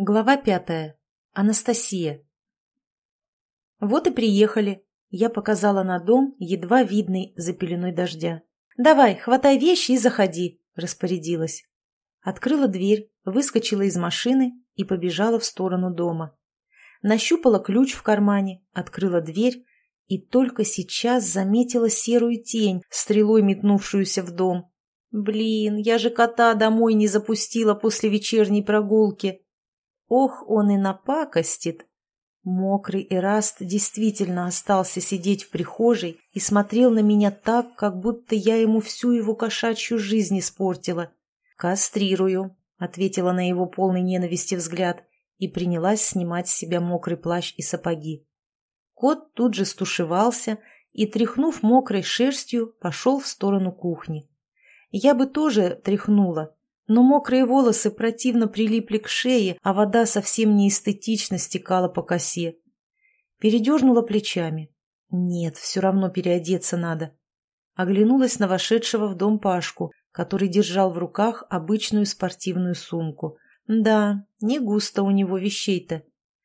Глава пятая. Анастасия. Вот и приехали. Я показала на дом, едва видный за пеленой дождя. «Давай, хватай вещи и заходи», — распорядилась. Открыла дверь, выскочила из машины и побежала в сторону дома. Нащупала ключ в кармане, открыла дверь и только сейчас заметила серую тень, стрелой метнувшуюся в дом. «Блин, я же кота домой не запустила после вечерней прогулки!» Ох, он и напакостит. Мокрый Эраст действительно остался сидеть в прихожей и смотрел на меня так, как будто я ему всю его кошачью жизнь испортила. «Кастрирую», — ответила на его полный ненависти взгляд и принялась снимать с себя мокрый плащ и сапоги. Кот тут же стушевался и, тряхнув мокрой шерстью, пошел в сторону кухни. Я бы тоже тряхнула, но мокрые волосы противно прилипли к шее, а вода совсем неэстетично стекала по косе. Передернула плечами. Нет, все равно переодеться надо. Оглянулась на вошедшего в дом Пашку, который держал в руках обычную спортивную сумку. Да, не густо у него вещей-то.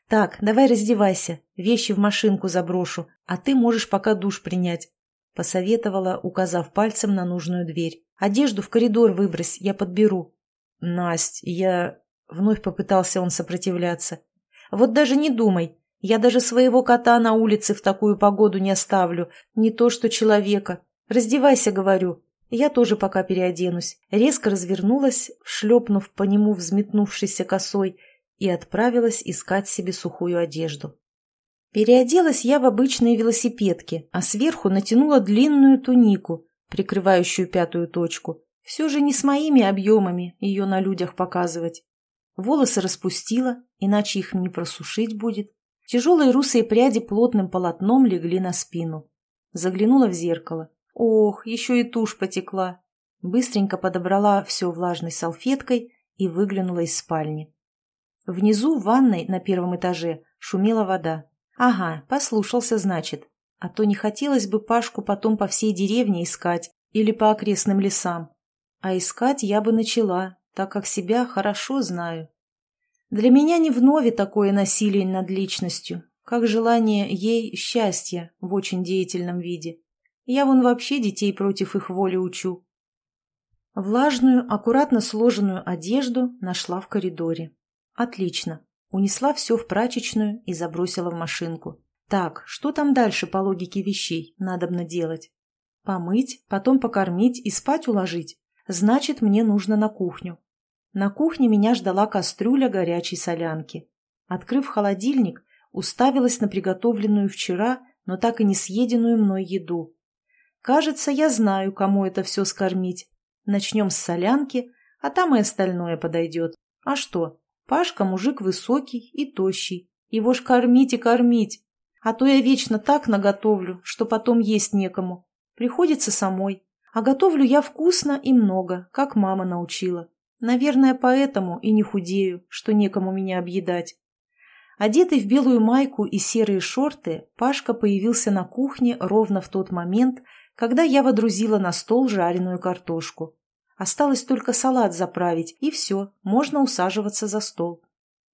Так, давай раздевайся, вещи в машинку заброшу, а ты можешь пока душ принять. Посоветовала, указав пальцем на нужную дверь. Одежду в коридор выбрось, я подберу. «Насть, я...» — вновь попытался он сопротивляться. «Вот даже не думай. Я даже своего кота на улице в такую погоду не оставлю. Не то что человека. Раздевайся, говорю. Я тоже пока переоденусь». Резко развернулась, шлепнув по нему взметнувшейся косой, и отправилась искать себе сухую одежду. Переоделась я в обычные велосипедки, а сверху натянула длинную тунику, прикрывающую пятую точку, все же не с моими объемами ее на людях показывать. Волосы распустила, иначе их не просушить будет. Тяжелые русые пряди плотным полотном легли на спину. Заглянула в зеркало. Ох, еще и тушь потекла. Быстренько подобрала все влажной салфеткой и выглянула из спальни. Внизу в ванной на первом этаже шумела вода. Ага, послушался, значит. А то не хотелось бы Пашку потом по всей деревне искать или по окрестным лесам. А искать я бы начала, так как себя хорошо знаю. Для меня не вновь такое насилие над личностью, как желание ей счастья в очень деятельном виде. Я вон вообще детей против их воли учу. Влажную, аккуратно сложенную одежду нашла в коридоре. Отлично. Унесла все в прачечную и забросила в машинку. Так, что там дальше по логике вещей надобно делать? Помыть, потом покормить и спать уложить? Значит, мне нужно на кухню. На кухне меня ждала кастрюля горячей солянки. Открыв холодильник, уставилась на приготовленную вчера, но так и не съеденную мной еду. Кажется, я знаю, кому это все скормить. Начнем с солянки, а там и остальное подойдет. А что? Пашка мужик высокий и тощий. Его ж кормить и кормить. А то я вечно так наготовлю, что потом есть некому. Приходится самой. А готовлю я вкусно и много, как мама научила. Наверное, поэтому и не худею, что некому меня объедать. Одетый в белую майку и серые шорты, Пашка появился на кухне ровно в тот момент, когда я водрузила на стол жареную картошку. Осталось только салат заправить, и все, можно усаживаться за стол.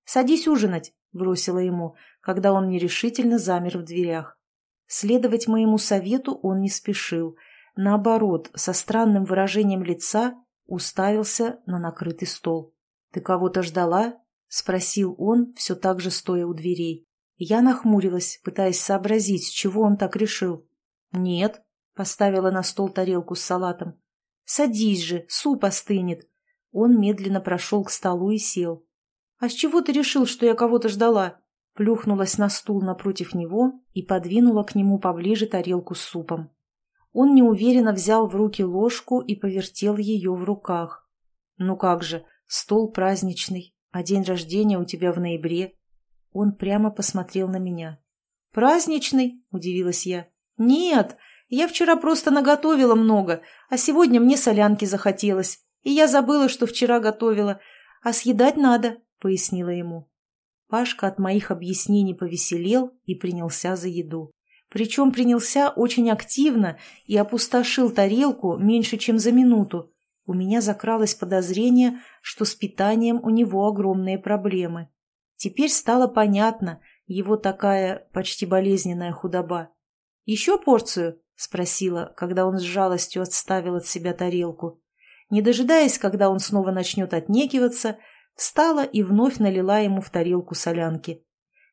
«Садись ужинать», — бросила ему, когда он нерешительно замер в дверях. Следовать моему совету он не спешил — наоборот, со странным выражением лица уставился на накрытый стол. «Ты кого-то ждала?» — спросил он, все так же стоя у дверей. Я нахмурилась, пытаясь сообразить, с чего он так решил. «Нет», — поставила на стол тарелку с салатом. «Садись же, суп остынет». Он медленно прошел к столу и сел. «А с чего ты решил, что я кого-то ждала?» Плюхнулась на стул напротив него и подвинула к нему поближе тарелку с супом. Он неуверенно взял в руки ложку и повертел ее в руках. «Ну как же, стол праздничный, а день рождения у тебя в ноябре». Он прямо посмотрел на меня. «Праздничный?» – удивилась я. «Нет, я вчера просто наготовила много, а сегодня мне солянки захотелось, и я забыла, что вчера готовила, а съедать надо», – пояснила ему. Пашка от моих объяснений повеселел и принялся за еду. Причем принялся очень активно и опустошил тарелку меньше, чем за минуту. У меня закралось подозрение, что с питанием у него огромные проблемы. Теперь стало понятно его такая почти болезненная худоба. «Еще порцию?» — спросила, когда он с жалостью отставил от себя тарелку. Не дожидаясь, когда он снова начнет отнекиваться, встала и вновь налила ему в тарелку солянки.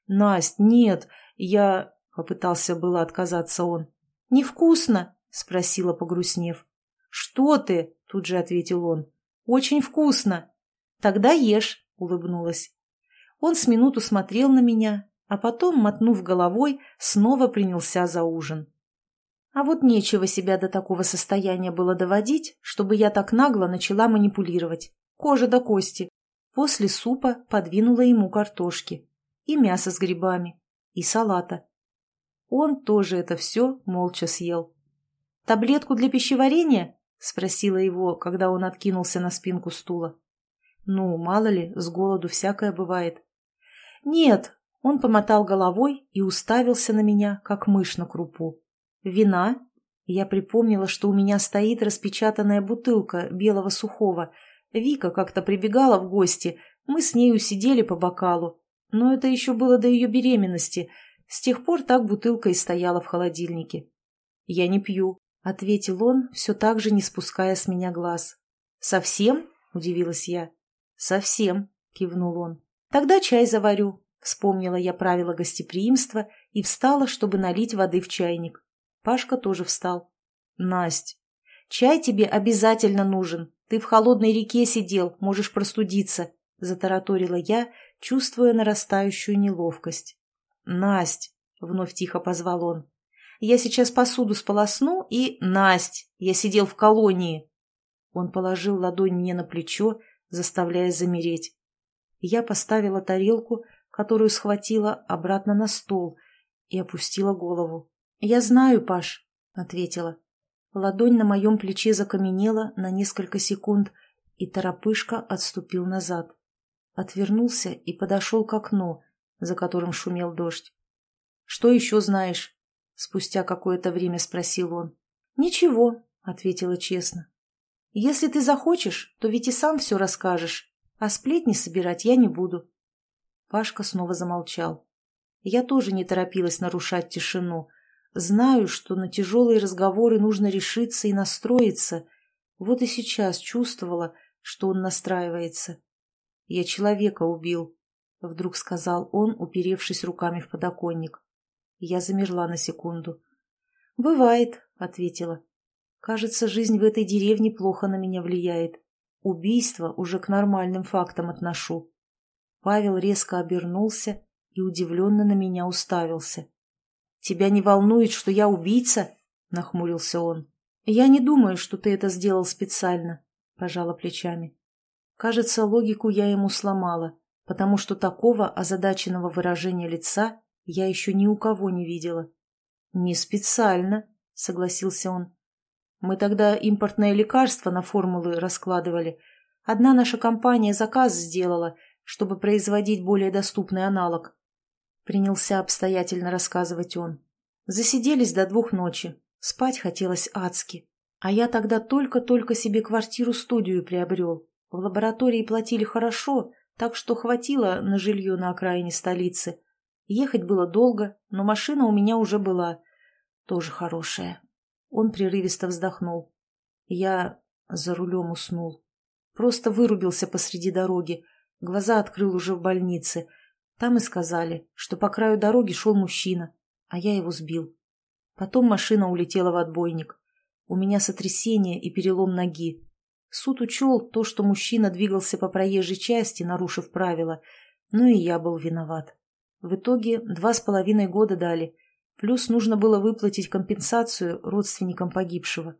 «Насть, нет, я...» — попытался было отказаться он. «Невкусно?» — спросила, погрустнев. «Что ты?» — тут же ответил он. «Очень вкусно!» «Тогда ешь!» — улыбнулась. Он с минуту смотрел на меня, а потом, мотнув головой, снова принялся за ужин. А вот нечего себя до такого состояния было доводить, чтобы я так нагло начала манипулировать. Кожа до кости. После супа подвинула ему картошки. И мясо с грибами. И салата. Он тоже это все молча съел. «Таблетку для пищеварения?» — спросила его, когда он откинулся на спинку стула. «Ну, мало ли, с голоду всякое бывает». «Нет», — он помотал головой и уставился на меня, как мышь на крупу. «Вина?» Я припомнила, что у меня стоит распечатанная бутылка белого сухого. Вика как-то прибегала в гости, мы с нею сидели по бокалу. Но это еще было до ее беременности. С тех пор так бутылка и стояла в холодильнике. «Я не пью», — ответил он, все так же не спуская с меня глаз. «Совсем?» — удивилась я. «Совсем», — кивнул он. «Тогда чай заварю», — вспомнила я правила гостеприимства и встала, чтобы налить воды в чайник. Пашка тоже встал. «Насть, чай тебе обязательно нужен. Ты в холодной реке сидел, можешь простудиться», — затараторила я, чувствуя нарастающую неловкость. «Насть!» — вновь тихо позвал он. «Я сейчас посуду сполосну и... Насть! Я сидел в колонии!» Он положил ладонь мне на плечо, заставляя замереть. Я поставила тарелку, которую схватила, обратно на стол и опустила голову. «Я знаю, Паш», — ответила. Ладонь на моем плече закаменела на несколько секунд, и торопышка отступил назад. Отвернулся и подошел к окну, за которым шумел дождь. «Что еще знаешь?» — спустя какое-то время спросил он. «Ничего», — ответила честно. «Если ты захочешь, то ведь и сам все расскажешь, а сплетни собирать я не буду». Пашка снова замолчал. Я тоже не торопилась нарушать тишину. Знаю, что на тяжелые разговоры нужно решиться и настроиться. Вот и сейчас чувствовала, что он настраивается. Я человека убил, — вдруг сказал он, уперевшись руками в подоконник. Я замерла на секунду. «Бывает», — ответила. «Кажется, жизнь в этой деревне плохо на меня влияет. Убийство уже к нормальным фактам отношу». Павел резко обернулся и удивленно на меня уставился. «Тебя не волнует, что я убийца?» — нахмурился он. «Я не думаю, что ты это сделал специально», — пожала плечами. Кажется, логику я ему сломала, потому что такого озадаченного выражения лица я еще ни у кого не видела. «Не специально», — согласился он. «Мы тогда импортное лекарство на формулы раскладывали. Одна наша компания заказ сделала, чтобы производить более доступный аналог». Принялся обстоятельно рассказывать он. Засиделись до двух ночи. Спать хотелось адски. А я тогда только-только себе квартиру-студию приобрел. В лаборатории платили хорошо, так что хватило на жилье на окраине столицы. Ехать было долго, но машина у меня уже была. Тоже хорошая. Он прерывисто вздохнул. Я за рулем уснул. Просто вырубился посреди дороги. Глаза открыл уже в больнице. Там и сказали, что по краю дороги шел мужчина, а я его сбил. Потом машина улетела в отбойник. У меня сотрясение и перелом ноги. Суд учел то, что мужчина двигался по проезжей части, нарушив правила, но и я был виноват. В итоге два с половиной года дали, плюс нужно было выплатить компенсацию родственникам погибшего.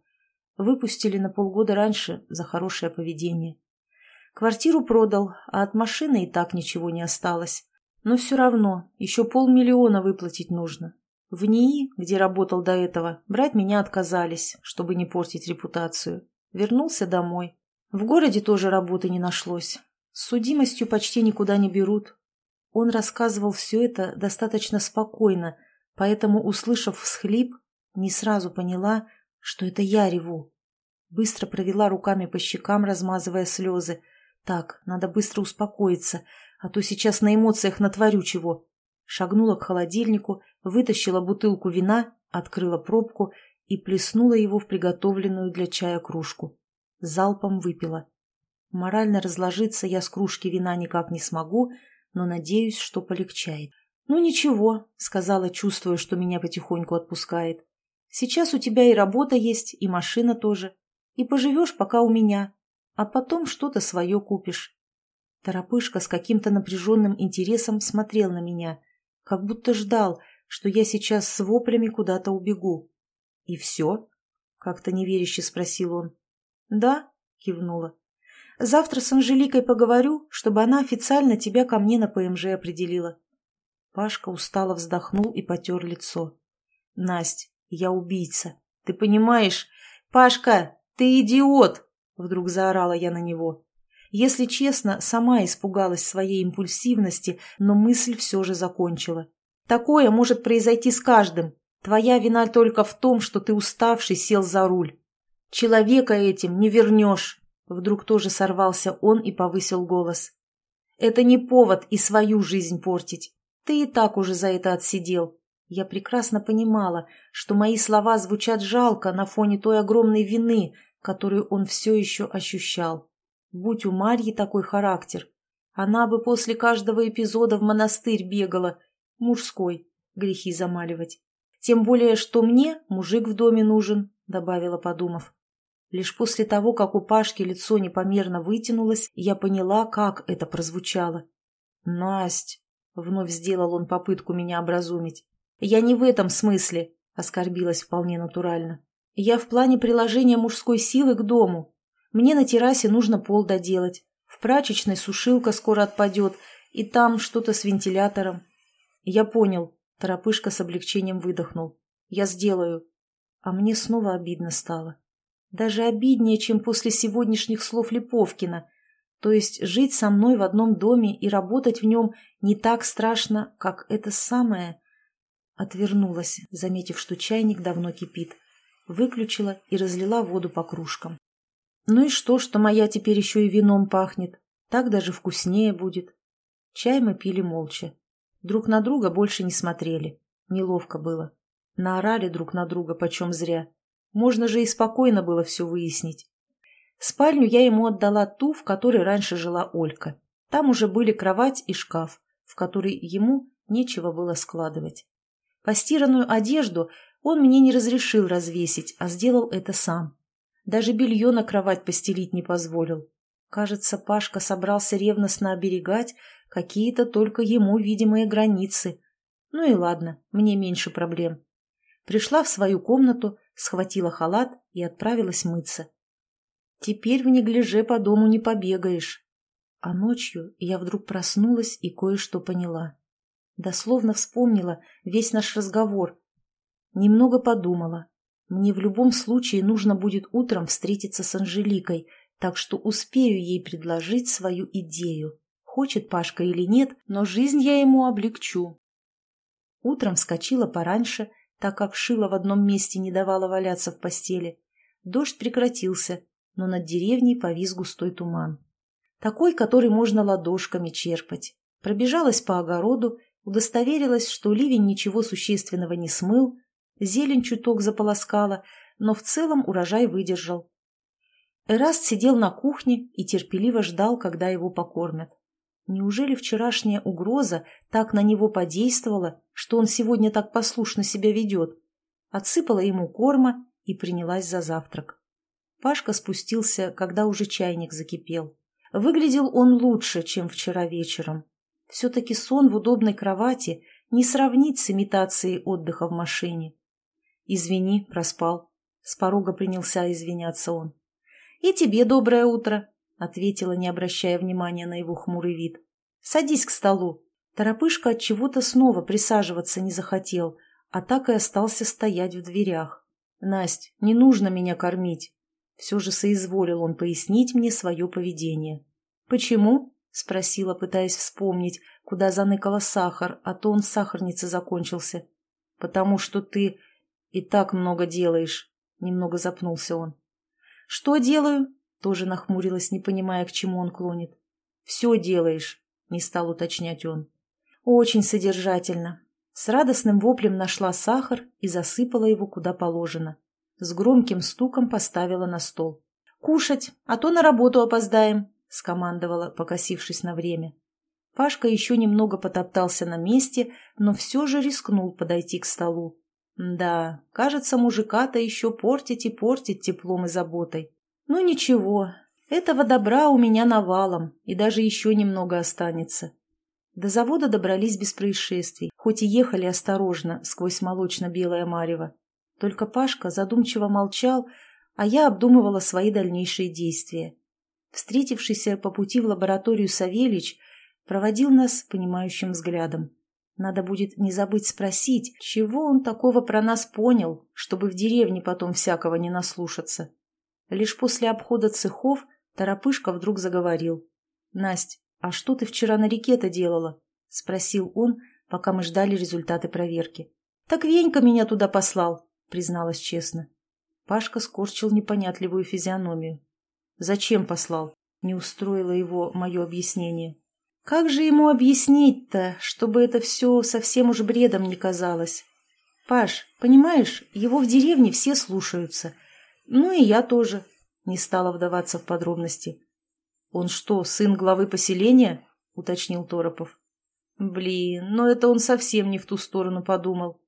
Выпустили на полгода раньше за хорошее поведение. Квартиру продал, а от машины и так ничего не осталось. Но все равно, еще полмиллиона выплатить нужно. В НИИ, где работал до этого, брать меня отказались, чтобы не портить репутацию. Вернулся домой. В городе тоже работы не нашлось. С судимостью почти никуда не берут. Он рассказывал все это достаточно спокойно, поэтому, услышав всхлип, не сразу поняла, что это я реву. Быстро провела руками по щекам, размазывая слезы. Так, надо быстро успокоиться. а то сейчас на эмоциях натворю чего. Шагнула к холодильнику, вытащила бутылку вина, открыла пробку и плеснула его в приготовленную для чая кружку. Залпом выпила. Морально разложиться я с кружки вина никак не смогу, но надеюсь, что полегчает. «Ну ничего», — сказала, чувствуя, что меня потихоньку отпускает. «Сейчас у тебя и работа есть, и машина тоже. И поживешь пока у меня, а потом что-то свое купишь». Торопышка с каким-то напряженным интересом смотрел на меня, как будто ждал, что я сейчас с воплями куда-то убегу. «И все?» — как-то неверяще спросил он. «Да», — кивнула. «Завтра с Анжеликой поговорю, чтобы она официально тебя ко мне на ПМЖ определила». Пашка устало вздохнул и потер лицо. «Насть, я убийца. Ты понимаешь? Пашка, ты идиот!» Вдруг заорала я на него. Если честно, сама испугалась своей импульсивности, но мысль все же закончила. «Такое может произойти с каждым. Твоя вина только в том, что ты уставший сел за руль. Человека этим не вернешь!» Вдруг тоже сорвался он и повысил голос. «Это не повод и свою жизнь портить. Ты и так уже за это отсидел. Я прекрасно понимала, что мои слова звучат жалко на фоне той огромной вины, которую он все еще ощущал. Будь у Марьи такой характер, она бы после каждого эпизода в монастырь бегала, мужской, грехи замаливать. Тем более, что мне мужик в доме нужен, добавила, подумав. Лишь после того, как у Пашки лицо непомерно вытянулось, я поняла, как это прозвучало. «Насть!» Вновь сделал он попытку меня образумить. «Я не в этом смысле», — оскорбилась вполне натурально. «Я в плане приложения мужской силы к дому. Мне на террасе нужно пол доделать. В прачечной сушилка скоро отпадет, и там что-то с вентилятором». «Я понял», — торопышка с облегчением выдохнул. «Я сделаю». А мне снова обидно стало. Даже обиднее, чем после сегодняшних слов Липовкина — то есть жить со мной в одном доме и работать в нем не так страшно, как это самое... Отвернулась, заметив, что чайник давно кипит. Выключила и разлила воду по кружкам. Ну и что, что моя теперь еще и вином пахнет? Так даже вкуснее будет. Чай мы пили молча. Друг на друга больше не смотрели. Неловко было. Наорали друг на друга почем зря. Можно же и спокойно было все выяснить. Спальню я ему отдала ту, в которой раньше жила Олька. Там уже были кровать и шкаф, в который ему нечего было складывать. Постиранную одежду он мне не разрешил развесить, а сделал это сам. Даже белье на кровать постелить не позволил. Кажется, Пашка собрался ревностно оберегать какие-то только ему видимые границы. Ну и ладно, мне меньше проблем. Пришла в свою комнату, схватила халат и отправилась мыться. Теперь в неглиже по дому не побегаешь. А ночью я вдруг проснулась и кое-что поняла. Дословно вспомнила весь наш разговор. Немного подумала. Мне в любом случае нужно будет утром встретиться с Анжеликой, так что успею ей предложить свою идею. Хочет Пашка или нет, но жизнь я ему облегчу. Утром вскочила пораньше, так как шила в одном месте не давала валяться в постели. Дождь прекратился, но над деревней повис густой туман. Такой, который можно ладошками черпать. Пробежалась по огороду, удостоверилась, что ливень ничего существенного не смыл, зелень чуток заполоскала, но в целом урожай выдержал. Эраст сидел на кухне и терпеливо ждал, когда его покормят. Неужели вчерашняя угроза так на него подействовала, что он сегодня так послушно себя ведет? Отсыпала ему корма и принялась за завтрак. Пашка спустился, когда уже чайник закипел. Выглядел он лучше, чем вчера вечером. Все-таки сон в удобной кровати не сравнить с имитацией отдыха в машине. «Извини, проспал». С порога принялся извиняться он. «И тебе доброе утро», — ответила, не обращая внимания на его хмурый вид. «Садись к столу». Торопышка от чего-то снова присаживаться не захотел, а так и остался стоять в дверях. «Насть, не нужно меня кормить. Все же соизволил он пояснить мне свое поведение. «Почему?» — спросила, пытаясь вспомнить, куда заныкала сахар, а то он в сахарнице закончился. «Потому что ты и так много делаешь», — немного запнулся он. «Что делаю?» — тоже нахмурилась, не понимая, к чему он клонит. «Все делаешь. — не стал уточнять он. «Очень содержательно». С радостным воплем нашла сахар и засыпала его куда положено. С громким стуком поставила на стол. «Кушать, а то на работу опоздаем», — скомандовала, покосившись на время. Пашка еще немного потоптался на месте, но все же рискнул подойти к столу. Да, кажется, мужика-то еще портить и портить теплом и заботой. Ну ничего, этого добра у меня навалом, и даже еще немного останется. До завода добрались без происшествий, хоть и ехали осторожно сквозь молочно-белое марево. Только Пашка задумчиво молчал, а я обдумывала свои дальнейшие действия. Встретившийся по пути в лабораторию Савельич проводил нас понимающим взглядом. Надо будет не забыть спросить, чего он такого про нас понял, чтобы в деревне потом всякого не наслушаться. Лишь после обхода цехов Торопышка вдруг заговорил. «Насть, а что ты вчера на реке-то делала?» — спросил он, пока мы ждали результаты проверки. «Так Венька меня туда послал», — призналась честно. Пашка скорчил непонятливую физиономию. «Зачем послал?» — не устроило его мое объяснение. Как же ему объяснить-то, чтобы это все совсем уж бредом не казалось? Паш, понимаешь, его в деревне все слушаются. Ну и я тоже. Не стала вдаваться в подробности. Он что, сын главы поселения? Уточнил Торопов. Блин, но это он совсем не в ту сторону подумал.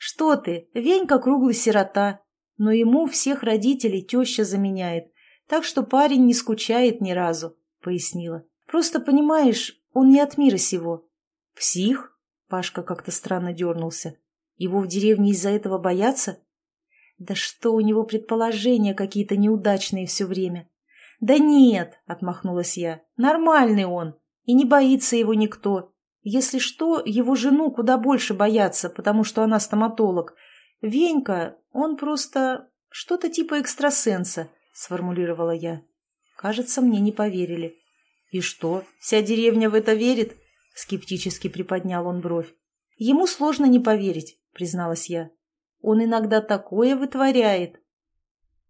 Что ты, Венька круглый сирота, но ему всех родителей теща заменяет, так что парень не скучает ни разу, пояснила. Просто, понимаешь, он не от мира сего. Псих? Пашка как-то странно дернулся. Его в деревне из-за этого боятся? Да что у него предположения какие-то неудачные все время? Да нет, отмахнулась я, нормальный он, и не боится его никто. Если что, его жену куда больше боятся, потому что она стоматолог. Венька, он просто что-то типа экстрасенса, сформулировала я. Кажется, мне не поверили. «И что, вся деревня в это верит?» — скептически приподнял он бровь. «Ему сложно не поверить», — призналась я. «Он иногда такое вытворяет».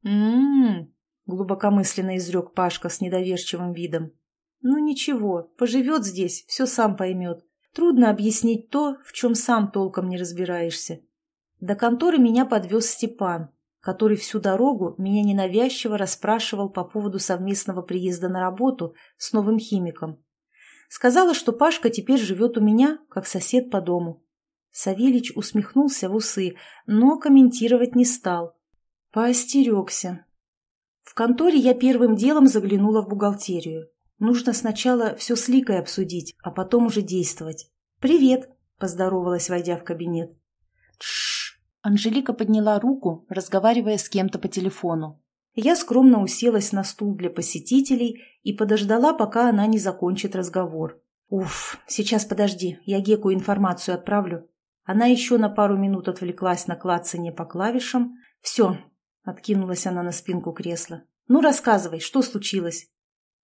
«М-м-м», глубокомысленно изрек Пашка с недоверчивым видом. «Ну ничего, поживет здесь, все сам поймет. Трудно объяснить то, в чем сам толком не разбираешься». До конторы меня подвез Степан, который всю дорогу меня ненавязчиво расспрашивал по поводу совместного приезда на работу с новым химиком. Сказала, что Пашка теперь живет у меня, как сосед по дому. Савельич усмехнулся в усы, но комментировать не стал. Поостерегся. В конторе я первым делом заглянула в бухгалтерию. Нужно сначала все с Ликой обсудить, а потом уже действовать. «Привет», – поздоровалась, войдя в кабинет. «Тш, Анжелика подняла руку, разговаривая с кем-то по телефону. Я скромно уселась на стул для посетителей и подождала, пока она не закончит разговор. «Уф, сейчас подожди, я Геку информацию отправлю». Она еще на пару минут отвлеклась на клацанье по клавишам. «Все», — откинулась она на спинку кресла. «Ну, рассказывай, что случилось?»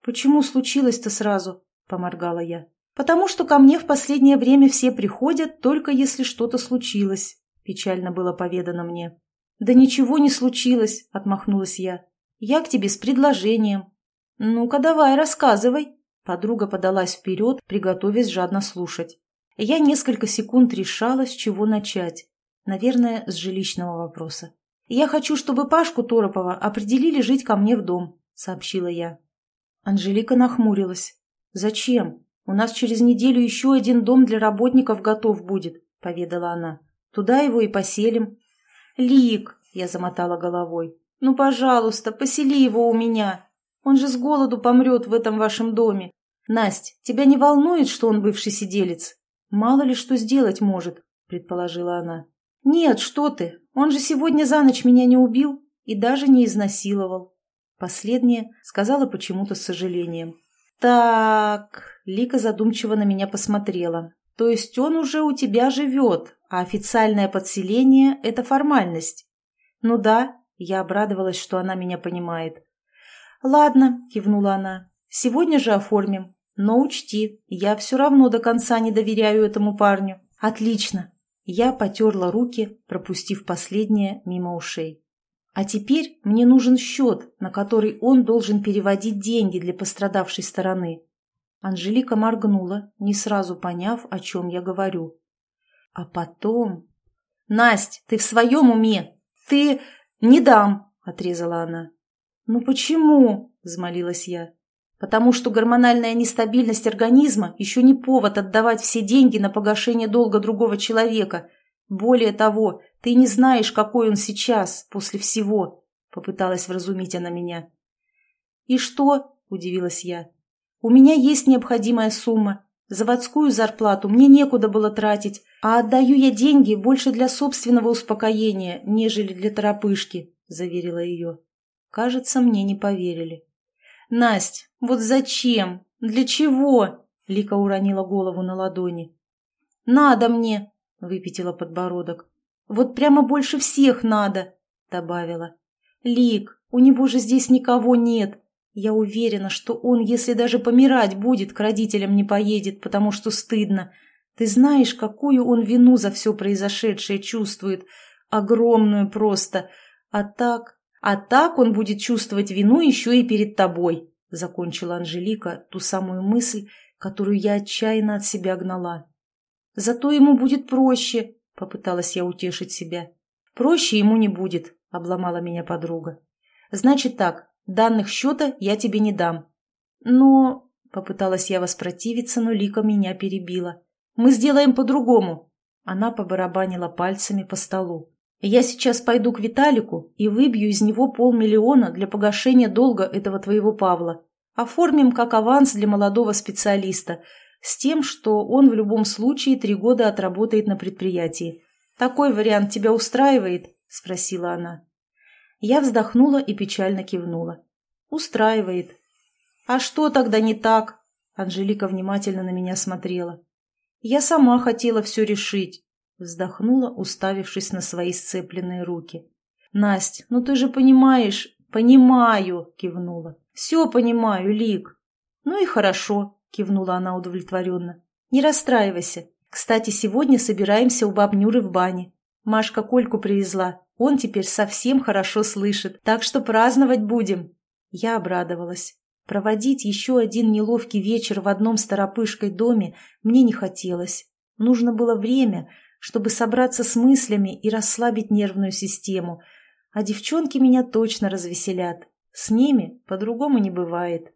«Почему случилось-то сразу?» — поморгала я. «Потому что ко мне в последнее время все приходят, только если что-то случилось. — печально было поведано мне. «Да ничего не случилось», — отмахнулась я. «Я к тебе с предложением». «Ну-ка давай, рассказывай». Подруга подалась вперед, приготовясь жадно слушать. Я несколько секунд решала, с чего начать. Наверное, с жилищного вопроса. «Я хочу, чтобы Пашку Торопова определили жить ко мне в дом», — сообщила я. Анжелика нахмурилась. «Зачем? У нас через неделю еще один дом для работников готов будет», — поведала она. Туда его и поселим. Лик, я замотала головой. Ну, пожалуйста, посели его у меня. Он же с голоду помрет в этом вашем доме. Насть, тебя не волнует, что он бывший сиделец? Мало ли что сделать может, предположила она. Нет, что ты, он же сегодня за ночь меня не убил и даже не изнасиловал. Последнее сказала почему-то с сожалением. Так, Лика задумчиво на меня посмотрела. То есть он уже у тебя живет, а официальное подселение – это формальность. Ну да, я обрадовалась, что она меня понимает. Ладно, кивнула она, сегодня же оформим. Но учти, я все равно до конца не доверяю этому парню. Отлично. Я потерла руки, пропустив последнее мимо ушей. А теперь мне нужен счет, на который он должен переводить деньги для пострадавшей стороны. Анжелика моргнула, не сразу поняв, о чем я говорю. А потом... «Насть, ты в своем уме? Ты... Не дам!» — отрезала она. «Ну почему?» — взмолилась я. «Потому что гормональная нестабильность организма еще не повод отдавать все деньги на погашение долга другого человека. Более того, ты не знаешь, какой он сейчас, после всего», — попыталась вразумить она меня. «И что?» – удивилась я. «У меня есть необходимая сумма. Заводскую зарплату мне некуда было тратить, а отдаю я деньги больше для собственного успокоения, нежели для торопышки», – заверила ее. Кажется, мне не поверили. «Насть, вот зачем? Для чего?» – Лика уронила голову на ладони. «Надо мне!» – выпятила подбородок. «Вот прямо больше всех надо!» – добавила. «Лик, у него же здесь никого нет. Я уверена, что он, если даже помирать будет, к родителям не поедет, потому что стыдно. Ты знаешь, какую он вину за все произошедшее чувствует. Огромную просто. А так... А так он будет чувствовать вину еще и перед тобой, — закончила Анжелика ту самую мысль, которую я отчаянно от себя гнала. Зато ему будет проще, — попыталась я утешить себя. Проще ему не будет, — обломала меня подруга. Значит так, Данных счета я тебе не дам». «Но...» — попыталась я воспротивиться, но Лика меня перебила. «Мы сделаем по-другому». Она побарабанила пальцами по столу. «Я сейчас пойду к Виталику и выбью из него полмиллиона для погашения долга этого твоего Павла. Оформим как аванс для молодого специалиста, с тем, что он в любом случае три года отработает на предприятии. Такой вариант тебя устраивает?» – спросила она. Я вздохнула и печально кивнула. «Устраивает». «А что тогда не так?» Анжелика внимательно на меня смотрела. «Я сама хотела все решить», — вздохнула, уставившись на свои сцепленные руки. «Насть, ну ты же понимаешь...» «Понимаю», — кивнула. «Все понимаю, Лик». «Ну и хорошо», — кивнула она удовлетворенно. «Не расстраивайся. Кстати, сегодня собираемся у баб Нюры в бане. Машка Кольку привезла. Он теперь совсем хорошо слышит, так что праздновать будем. Я обрадовалась. Проводить еще один неловкий вечер в одном старопышкой доме мне не хотелось. Нужно было время, чтобы собраться с мыслями и расслабить нервную систему. А девчонки меня точно развеселят. С ними по-другому не бывает.